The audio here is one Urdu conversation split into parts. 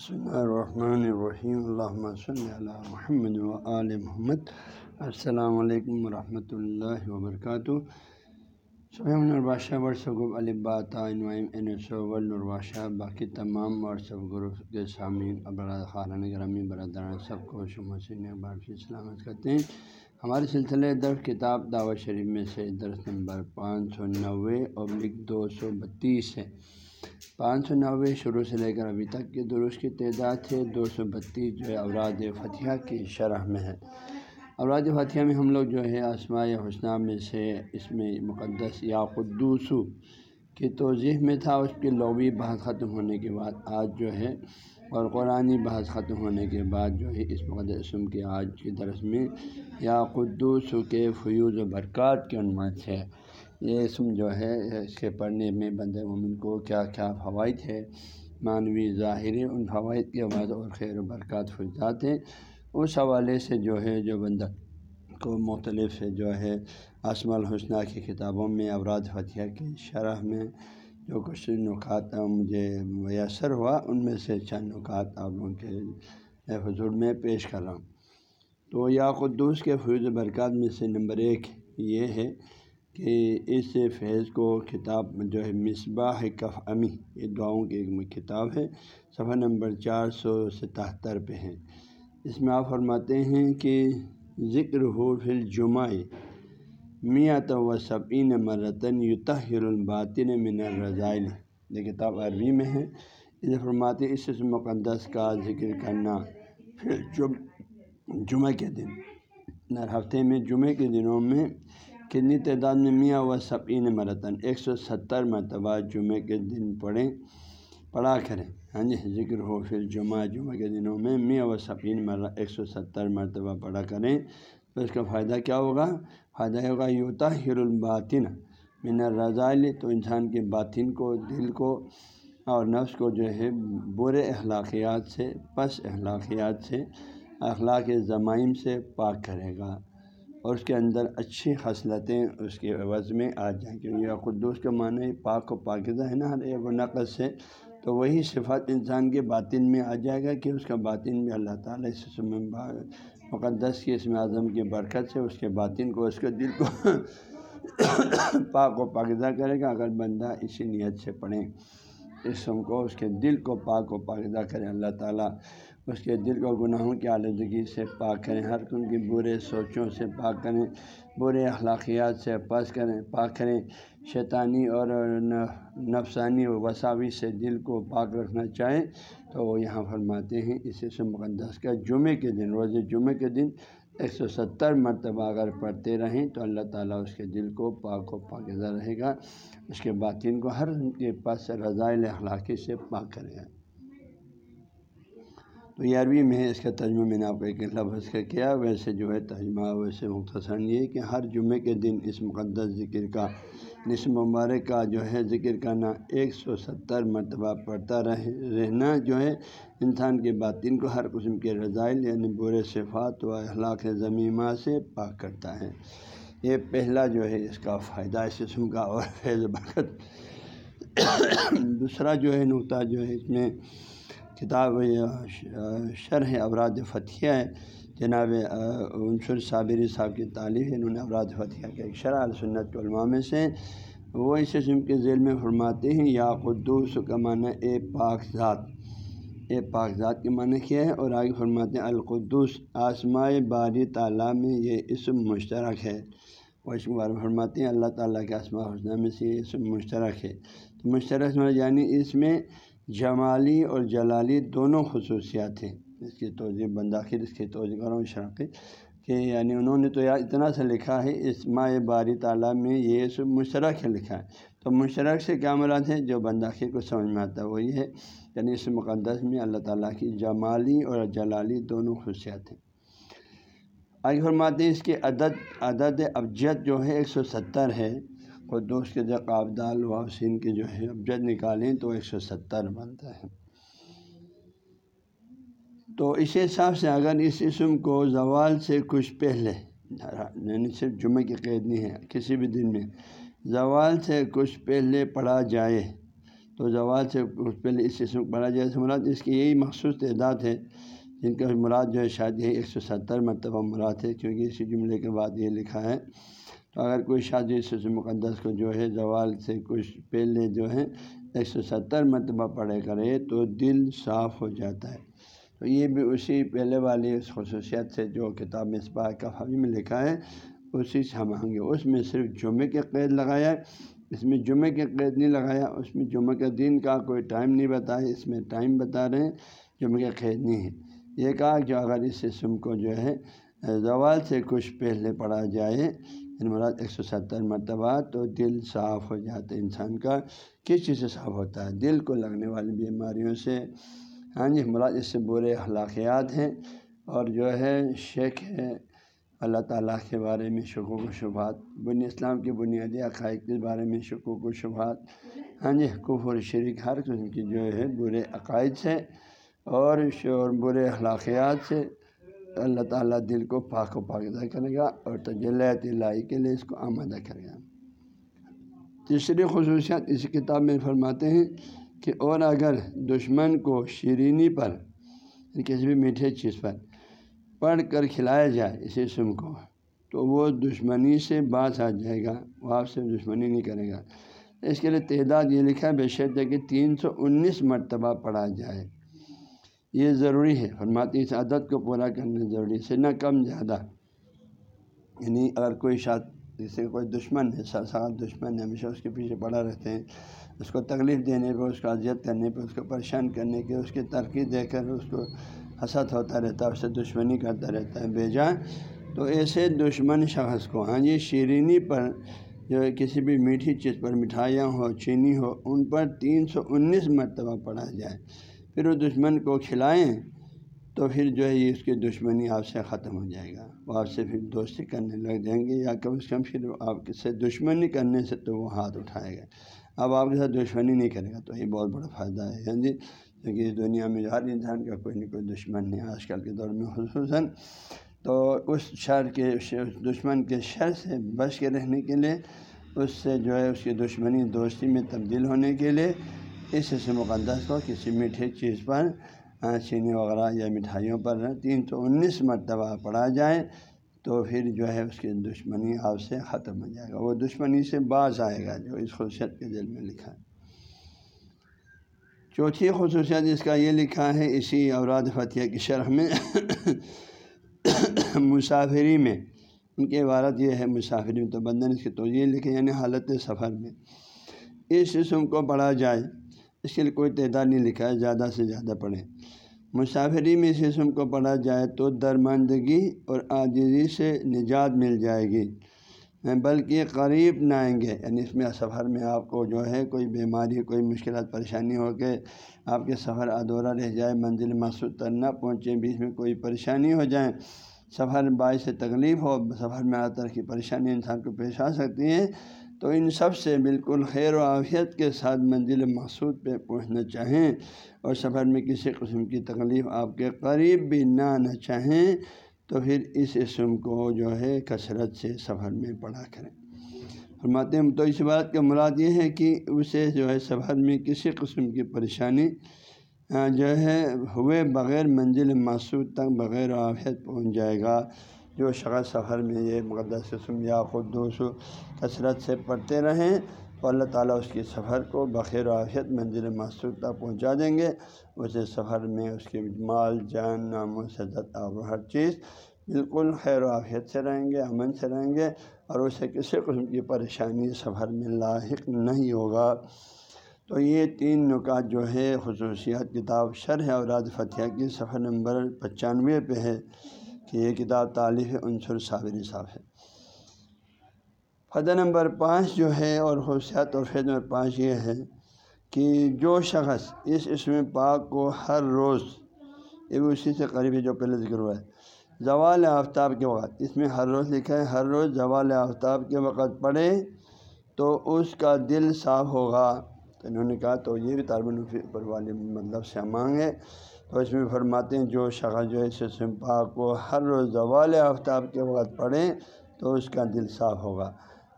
بسم اللہ الرحمن الرحیم۔ اللہ صلی محمد و آل محمد۔ السلام علیکم ورحمۃ اللہ وبرکاتہ سبحم البادشہ ورثب البادشہ باقی تمام ورثب گروپ کے سامعین ابراد خارن گرامی برادران سب کو بار سے سلامت کرتے ہیں۔ ہمارے سلسلے درس کتاب دعوت شریف میں سے درس نمبر پانچ سو نوے ابلک دو سو بتیس ہے۔ پانچ سو نوے شروع سے لے کر ابھی تک کے درست کی تعداد ہے دو سو بتیس جو ہے اوراد فتح کی شرح میں ہے۔ اوراد فتح میں ہم لوگ جو ہے آسماء حسنہ میں سے اس میں مقدس یا قدوسو کی توضیح میں تھا۔ اس کی لوبی بحث ختم ہونے کے بعد آج جو ہے اور قرآن بحث ختم ہونے کے بعد جو ہے اس مقدس اسم کے آج کی درس میں یا قدوس کے فیوز و برکات کے عنوان سے یہ اسم جو ہے، اس کے پڑھنے میں بند مومن کو کیا کیا فوائد ہے معنوی ظاہری ان فوائد کے بعد اور خیر و برکات فجات ہیں۔ اس حوالے سے جو ہے، جو بندہ کو مختلف جو ہے اسم الحسنہ کی کتابوں میں، اوراد فتح کی شرح میں جو کچھ نکات مجھے میسر ہوا، ان میں سے چند نکات آپ لوگوں کے حضور میں پیش کر رہا ہوں۔ تو یا قدوس کے فیض برکات میں سے نمبر ایک یہ ہے کہ اس فیض کو کتاب جو ہے مصباح کف امی، یہ دعاؤں کی ایک کتاب ہے، صفحہ نمبر چار سو ستہتر پہ ہے۔ اس میں آپ فرماتے ہیں کہ ذکر ہو فل جمعہ میاں و صبین مرتن یتحر الباطن من الرضائل یہ کتاب عربی میں ہے۔ اس فرماتے اس مقدس کا ذکر کرنا پھر جمعہ کے دن۔ ہفتے میں جمعہ کے دنوں میں کتنی تعداد میں میاں و صبین مرتن، ایک سو ستر مرتبہ جمعہ کے دن پڑھیں، پڑھا کریں۔ ہاں جی ذکر ہو پھر جمعہ جمعہ کے دنوں میں میاں و صفین مر ایک سو ستر مرتبہ پڑھا کریں۔ تو اس کا فائدہ کیا ہوگا؟ فائدہ ہوگا یوتا ہر الباطن من رضائل تو انسان کے باطن کو، دل کو اور نفس کو جو ہے، برے اخلاقیات سے، پس اخلاقیات سے، اخلاق ضمائم سے پاک کرے گا۔ اور اس کے اندر اچھی خصلتیں اس کے عوض میں آ جائیں کیونکہ قدوس کا معنی پاک و پاکزہ ہے نا، ہر ایک و نقص سے۔ تو وہی صفات انسان کے باطن میں آ جائے گا کہ اس کا باطن بھی اللہ تعالیٰ اس مقدس کی اسم اعظم کی برکت سے اس کے باطن کو، اس کے دل کو پاک و پاکزہ کرے گا۔ اگر بندہ اسی نیت سے پڑھیں اسم کو اس کے دل کو پاک و پاکزہ کرے، اللہ تعالیٰ اس کے دل کو گناہوں کی آلودگی سے پاک کریں، ہر ان کی برے سوچوں سے پاک کریں، برے اخلاقیات سے پس کریں، پاک کریں۔ شیطانی اور نفسانی وساوی سے دل کو پاک رکھنا چاہیں تو وہ یہاں فرماتے ہیں، اسے سے مقدس کا جمعے کے دن، روز جمعے کے دن ایک سو ستر مرتبہ اگر پڑھتے رہیں تو اللہ تعالیٰ اس کے دل کو پاک و پاکزہ رہے گا۔ اس کے باطن کو ہر ان کے پاس رضائل اخلاقی سے پاک کرے گا۔ تو یہ عربی میں اس کا ترجمہ میں نے آپ کو ایک لفظ کا کیا ویسے جو ہے ترجمہ ویسے مختصر یہ کہ ہر جمعے کے دن اس مقدس ذکر کا نصف مبارک کا جو ہے ذکر کرنا ایک سو ستر مرتبہ پڑھتا رہے رہنا جو ہے انسان کے باطن کو ہر قسم کے رضائل یعنی برے صفات و اخلاق ضمیمہ سے پاک کرتا ہے۔ یہ پہلا جو ہے اس کا فائدہ اس قسم کا اور فیض برکت۔ دوسرا جو ہے نقطہ جو ہے اس میں کتاب شرح ابراد فتح ہے۔ جناب عنصر صابری صاحب کی تعلیم ہے، انہوں نے ابراد فتح کا ایک شرح السنت علماء میں سے وہ اس قسم کے ذیل میں فرماتے ہیں، یا قدوس کا معنی اے پاک ذات۔ اے پاک ذات کے معنی کیا ہے؟ اور آگے فرماتے ہیں القدس آسمائے باری تعالیٰ میں یہ اسم مشترک ہے۔ وہ اس بار فرماتے ہیں، اللہ تعالیٰ کے آسما حسنہ میں سے یہ اسم مشترک ہے۔ تو مشترک یعنی اس میں جمالی اور جلالی دونوں خصوصیات ہیں۔ اس کی توجہ بنداخر اس کی توجہ کروں شرقی کہ یعنی انہوں نے تو اتنا سا لکھا ہے، اس ماہ باری تعالیٰ میں یہ سب مشترک ہے لکھا ہے۔ تو مشترک سے کیا مراد ہے؟ جو بنداخر کو سمجھ میں آتا ہے، وہی ہے۔ یعنی اس مقدس میں اللہ تعالیٰ کی جمالی اور جلالی دونوں خصوصیات ہیں۔ آگے فرماتے ہیں اس کی عدد عدد ابجد جو ہے، ایک سو ستر ہے۔ قدوس کے جب آبدال و سین کے جو ہے ابجد نکالیں تو ایک سو ستر بنتا ہے۔ تو اس حساب سے اگر اس اسم کو زوال سے کچھ پہلے یعنی صرف جمعہ کی قید نہیں ہے، کسی بھی دن میں زوال سے کچھ پہلے پڑھا جائے، تو زوال سے کچھ پہلے اس اسم کو پڑھا جائے مراد اس کی یہی مخصوص تعداد ہے جن کا مراد جو ہے شاید یہ ایک سو ستر مرتبہ مراد ہے، کیونکہ اسی جملے کے بعد یہ لکھا ہے۔ تو اگر کوئی شادی اس مقدس کو جو ہے زوال سے کچھ پہلے جو ہے ایک سو ستر مرتبہ پڑھے کرے تو دل صاف ہو جاتا ہے۔ تو یہ بھی اسی پہلے والی اس خصوصیت سے جو کتاب میں اس بات کا حوی میں لکھا ہے، اسی سے ہم آئیں گے۔ اس میں صرف جمعے کے قید لگایا اس میں جمعے کے قید نہیں لگایا، اس میں جمعہ کے دن کا کوئی ٹائم نہیں بتایا، اس میں ٹائم بتا رہے ہیں جمعے کے قید نہیں ہے۔ یہ کہا کہ اگر اس اسم کو جو ہے زوال سے کچھ پہلے پڑھا جائے یعنی مراد ایک سو ستر مرتبہ تو دل صاف ہو جاتا ہے انسان کا۔ کس چیز سے صاف ہوتا ہے؟ دل کو لگنے والی بیماریوں سے۔ ہاں جی مراد اس سے برے اخلاقیات ہیں اور جو ہے شیخ ہے۔ اللہ تعالیٰ کے بارے میں شکوک و شبہات، بنی اسلام کے بنیادی عقائد کے بارے میں شکوک و شبہات۔ ہاں جی کفر شریک ہر قسم کی جو ہے برے عقائد سے اور شور برے اخلاقیات سے۔ اللہ تعالیٰ دل کو پاک و پاکدہ کرے گا اور تجلیت الہی کے لیے اس کو آمادہ کرے گا۔ تیسری خصوصیات اس کتاب میں فرماتے ہیں کہ اور اگر دشمن کو شیرینی پر یعنی کسی بھی میٹھے چیز پر پڑھ کر کھلایا جائے، اسی سم کو، تو وہ دشمنی سے باز آ جائے گا، وہ آپ سے دشمنی نہیں کرے گا۔ اس کے لیے تعداد یہ لکھا ہے، بے شرط ہے کہ تین سو انیس مرتبہ پڑھا جائے۔ یہ ضروری ہے۔ فرماتی اس عدد کو پورا کرنا ضروری ہے نہ کم، زیادہ۔ یعنی اگر کوئی شاد جیسے کوئی دشمن ہے ساتھ دشمن ہے، ہمیشہ اس کے پیچھے پڑا رہتے ہیں، اس کو تکلیف دینے پہ، اس کو اذیت کرنے پہ، اس کو پریشان کرنے کے، اس کی ترقی دے کر اس کو حسد ہوتا رہتا ہے، اس سے دشمنی کرتا رہتا ہے، بے تو ایسے دشمن شخص کو ہاں جی شیرینی پر جو ہے کسی بھی میٹھی چیز پر، مٹھائیاں ہو، چینی ہو، ان پر تین سو انیس مرتبہ پڑھا جائے۔ پھر وہ دشمن کو کھلائیں تو پھر جو ہے یہ اس کی دشمنی آپ سے ختم ہو جائے گا۔ وہ آپ سے پھر دوستی کرنے لگ جائیں گے یا کم از کم پھر آپ سے دشمنی کرنے سے تو وہ ہاتھ اٹھائے گا۔ اب آپ کے ساتھ دشمنی نہیں کرے گا تو یہ بہت بڑا فائدہ ہے ہاں جی؟ کیونکہ اس دنیا میں ہر انسان کا کوئی نہ کوئی دشمن نہیں آج کل کے دور میں خصوصاً تو اس شر کے دشمن کے شر سے بچ کے رہنے کے لیے، اس سے جو ہے اس کی دشمنی دوستی میں تبدیل ہونے کے لیے اس حصے مقدس کو کسی میٹھے چیز پر چینی وغیرہ یا مٹھائیوں پر تین سو انیس مرتبہ پڑھا جائے تو پھر جو ہے اس کی دشمنی آپ سے ختم ہو جائے گا وہ دشمنی سے باز آئے گا جو اس خصوصیت کے دل میں لکھا ہے چوتھی خصوصیت اس کا یہ لکھا ہے اسی اوراد فتح کی شرح میں مسافری میں ان کی عبارت یہ ہے مسافری میں تو بندن اس کی تو یہ لکھے یعنی حالت سفر میں اس قسم کو پڑھا جائے اس کے لیے کوئی تعداد نہیں لکھا ہے، زیادہ سے زیادہ پڑھیں۔ مسافری میں اس قسم کو پڑھا جائے تو درماندگی اور عاجزی سے نجات مل جائے گی۔ بلکہ قریب نہ آئیں گے۔ یعنی اس میں سفر میں آپ کو جو ہے کوئی بیماری، کوئی مشکلات، پریشانی ہو کے آپ کے سفر ادھورا رہ جائے، منزل مقصود تر نہ پہنچے، بیچ میں کوئی پریشانی ہو جائے، سفر باعث تکلیف ہو، سفر میں ہر طرح کی پریشانی انسان کو پیش آ سکتی ہیں تو ان سب سے بالکل خیر و عافیت کے ساتھ منزل مقصود پہ پہنچنا چاہیں اور سفر میں کسی قسم کی تکلیف آپ کے قریب بھی نہ آنا چاہیں تو پھر اس اسم کو جو ہے کثرت سے سفر میں پڑھا کریں۔ فرماتے ہیں، تو اس بات کا مراد یہ ہے کہ اسے جو ہے سفر میں کسی قسم کی پریشانی جو ہے ہوئے بغیر منزل مقصود تک بغیر عافیت پہنچ جائے گا۔ جو شخص سفر میں یہ مقدس قسم یا خدوس کثرت سے پڑھتے رہیں تو اللہ تعالیٰ اس کی سفر کو بخیر و عافیت منزل مقصود تک پہنچا دیں گے۔ اسے سفر میں اس کے مال، جان، نام و شدت آب و ہر چیز بالکل خیر و عافیت سے رہیں گے، امن سے رہیں گے اور اسے کسی قسم کی پریشانی سفر میں لاحق نہیں ہوگا۔ تو یہ تین نکات جو ہے خصوصیات، کتاب، شرح اوراد فتح کی صفحہ نمبر پچانوے پہ ہے۔ کہ یہ کتاب تعلیف عنصر صابری صاحب ہے۔ فتح نمبر پانچ جو ہے اور خصوصیات اور فیض نمبر پانچ یہ ہے کہ جو شخص اس اسم پاک کو ہر روز یہ بھی اسی سے قریب ہے جو پہلے ذکر ہوا ہے۔ زوال آفتاب کے وقت، اس میں ہر روز لکھا ہے، ہر روز زوال آفتاب کے وقت پڑھے تو اس کا دل صاف ہوگا۔ تو انہوں نے کہا تو یہ بھی طالب پر والے مطلب سے مانگے تو اس میں فرماتے ہیں جو شخص جو ہے اس پاک کو ہر روز زوال آفتاب کے وقت پڑھیں تو اس کا دل صاف ہوگا۔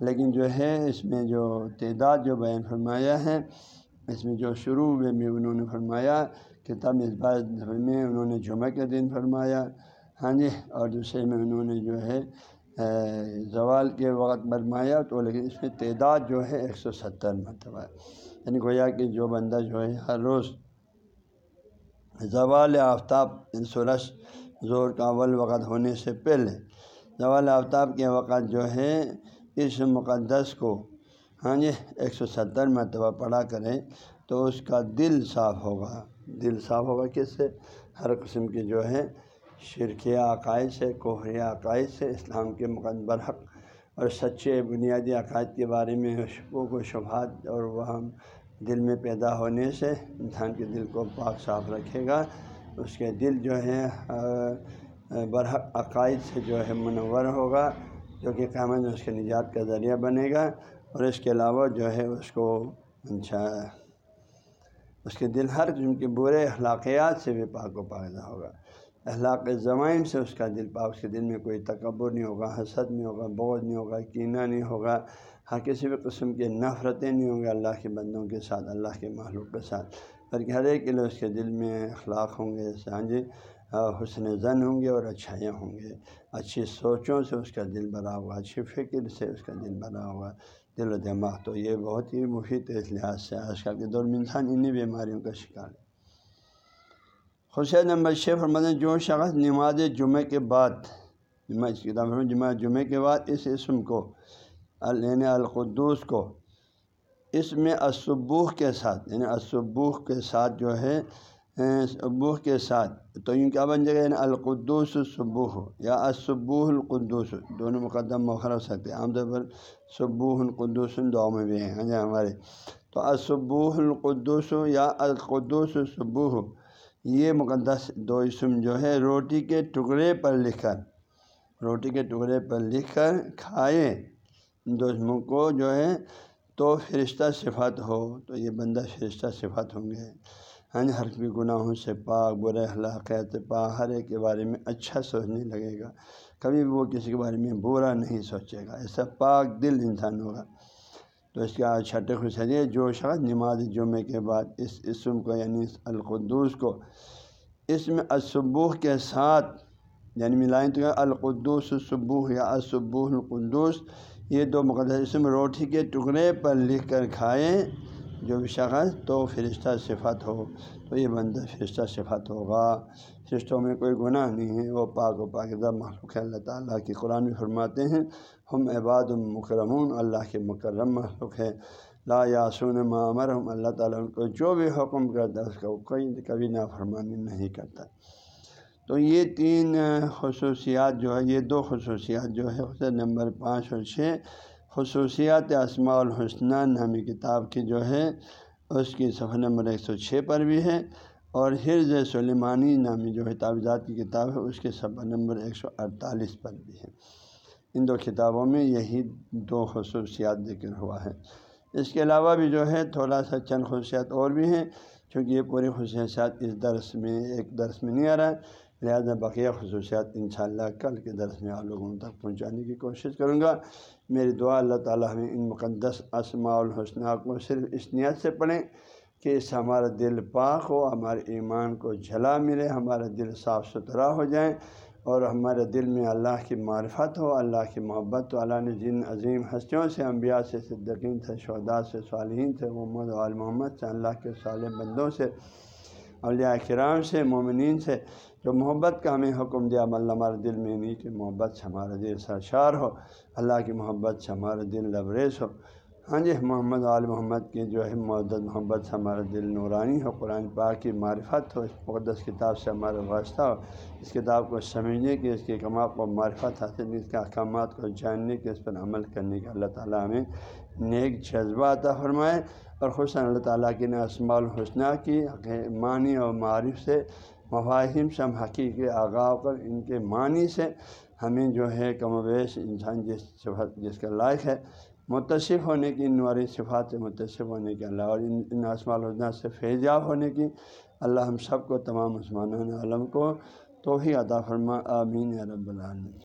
لیکن جو ہے اس میں جو تعداد جو بیان فرمایا ہے، اس میں جو شروع میں بھی انہوں نے فرمایا، کتاب اس بات میں انہوں نے جمعہ کے دن فرمایا۔ ہاں جی اور دوسرے میں انہوں نے جو ہے زوال کے وقت فرمایا تو لیکن اس میں تعداد جو ہے ایک سو ستر مرتبہ۔ یعنی گویا کہ جو بندہ جو ہے ہر روز زوال آفتاب یعنی سورج زور کا اول وقت ہونے سے پہلے زوال آفتاب کے وقت جو ہے اس مقدس کو ہاں جی ایک سو ستر مرتبہ پڑھا کریں تو اس کا دل صاف ہوگا۔ دل صاف ہوگا کس سے؟ ہر قسم کے جو ہے شرکیہ عقائد سے کوہریہ عقائد سے، اسلام کے مقدر حق اور سچے بنیادی عقائد کے بارے میں شکوک و شبہات اور وہ دل میں پیدا ہونے سے انسان کے دل کو پاک صاف رکھے گا۔ اس کے دل جو ہے برحق عقائد سے جو ہے منور ہوگا، جو کہ قیامت میں اس کے نجات کا ذریعہ بنے گا۔ اور اس کے علاوہ جو ہے، اس کو اچھا اس کے دل ہر قسم کے برے اخلاقیات سے بھی پاک و پاکدہ ہوگا۔ اخلاق زمائن سے اس کا دل پاک، اس کے دل میں کوئی تکبر نہیں ہوگا، حسد نہیں ہوگا بوجھ نہیں ہوگا، کینہ نہیں ہوگا، ہر کسی بھی قسم کے نفرتیں نہیں ہوں گے اللہ کے بندوں کے ساتھ، اللہ کے معلوم کے ساتھ۔ بلکہ ہر ایک لیے اس کے دل میں اخلاق ہوں گے ہاں سانجی حسن زن ہوں گے اور اچھائیاں ہوں گے۔ اچھی سوچوں سے اس کا دل بھرا ہوگا، اچھی فکر سے اس کا دل بھرا ہوگا۔ دل و دماغ تو یہ بہت ہی مفید ہے، اس لحاظ سے آج کل کے دور میں انسان انہیں بیماریوں کا شکار ہے۔ خصوصیت نمبر چھ، فرماتے جو شخص نماز جمعہ کے بعد جمعہ جمعہ کے بعد اس اسم کو یعنی القدوس کو، اس میں اسبوح کے ساتھ یعنی اسبوح کے ساتھ جو ہے ابوح کے ساتھ، تو یوں کیا بن جائے گا؟ یعنی القدوس صبح یا اسبوح القدوس، دونوں مقدم مخر ہو سکتے ہیں، عام طور پر صبوح القدوس دعا میں بھی ہیں ہاں جی ہمارے۔ تو اسبوح القدوس یا القدوس صبح یہ مقدس دو اسم جو ہے، روٹی کے ٹکڑے پر لکھ کر، روٹی کے ٹکڑے پر لکھ کر کھائے دو اسموں کو جو ہے، تو فرشتہ صفت ہو، تو یہ بندہ فرشتہ صفت ہوں گے۔ ہاں جی، ہر بھی گناہوں سے پاک، برے اخلاقیات پاک، ہر ایک کے بارے میں اچھا سوچنے لگے گا۔ کبھی بھی وہ کسی کے بارے میں برا نہیں سوچے گا۔ ایسا پاک دل انسان ہوگا۔ تو اس کے چھٹے خوش جو شخص نماز جمعے کے بعد اس اسم کو یعنی اس القدوس کو اس میں اسبوح کے ساتھ یعنی ملائیں تو القدوس صبح یا اسبوح القدوس یہ دو مقدس اسم روٹی کے ٹکڑے پر لکھ کر کھائیں جو بھی شخص تو فرشتہ صفت ہو، تو یہ بندہ فرشتہ صفت ہوگا۔ فرشتوں میں کوئی گناہ نہیں ہے، وہ پاک و پاکدہ مخلوق ہے، اللہ تعالیٰ کی قرآن میں فرماتے ہیں ہم عباد المکرمون اللہ کے مکرم مخلوق ہے لا یاسون معمر ہم اللہ تعالیٰ ان کو جو بھی حکم کرتا ہے اس کا کوئی کبھی نافرمانی نہیں کرتا۔ تو یہ تین خصوصیات جو ہے، یہ دو خصوصیات جو ہے نمبر پانچ اور چھ۔ خصوصیات اسماع الحسنہ نامی کتاب کی جو ہے، اس کی صفحہ نمبر ایک سو چھ پر بھی ہے۔ اور حرز سلیمانی نامی جو ہے، تعویذات کی کتاب ہے، اس کے صفحہ نمبر ایک سو اڑتالیس پر بھی ہے۔ ان دو کتابوں میں یہی دو خصوصیات ذکر ہوا ہے۔ اس کے علاوہ بھی جو ہے، تھوڑا سا چند خصوصیات اور بھی ہیں، چونکہ یہ پوری خصوصیات اس درس میں، ایک درس میں نہیں آ رہا ہے۔ لہٰذا بقیہ خصوصیات انشاءاللہ کل کے درس میں آپ لوگوں تک پہنچانے کی کوشش کروں گا۔ میری دعا، اللہ تعالیٰ ہمیں ان مقدس اسماع الحسنہ کو صرف اس نیت سے پڑھیں کہ اس ہمارا دل پاک ہو، ہمارے ایمان کو جلا ملے، ہمارا دل صاف ستھرا ہو جائے۔ اور ہمارے دل میں اللہ کی معرفت ہو، اللہ کی محبت تو اللہ نے جن عظیم ہستیوں سے، انبیاء سے صدقین سے شہدا سے، صالحین سے، محمد وال محمد سے، اللہ کے صالح بندوں سے، اولیاء کرام سے، مومنین سے، جو محبت کا ہمیں حکم دیا۔ اللہ ہمارے دل میں نہیں کہ محبت سے ہمارا دل سرشار ہو۔ اللہ کی محبت سے ہمارا دل لبریز ہو۔ ہاں جی محمد عال محمد کی جو ہے معدت محبت سے ہمارا دل نورانی ہو قرآن پاک کی معرفت ہو، اس مقدس کتاب سے ہمارا واسطہ ہو۔ اس کتاب کو سمجھنے کی اس کے کماپ کو معرفت حاصل، اس کے احکامات کو جاننے کے، اس پر عمل کرنے کا اللہ تعالیٰ ہمیں نیک جذبہ عطا فرمائے۔ اور خوش اللہ تعالیٰ کی اسماع الحسنہ کی معنی اور معرف سے مفاہم سے ہم حقیقی آگاہ کر ان کے معنی سے ہمیں جو ہے کم و بیش انسان جس صفت، جس کا لائق ہے متصف ہونے کی، ان صفات سے متصف ہونے کے اللہ اور ان ان آسما الحسنہ سے فیضیاب ہونے کی۔ اللہ ہم سب کو تمام عثمان عالم کو توحی عطا فرما، آمین رب العالمین۔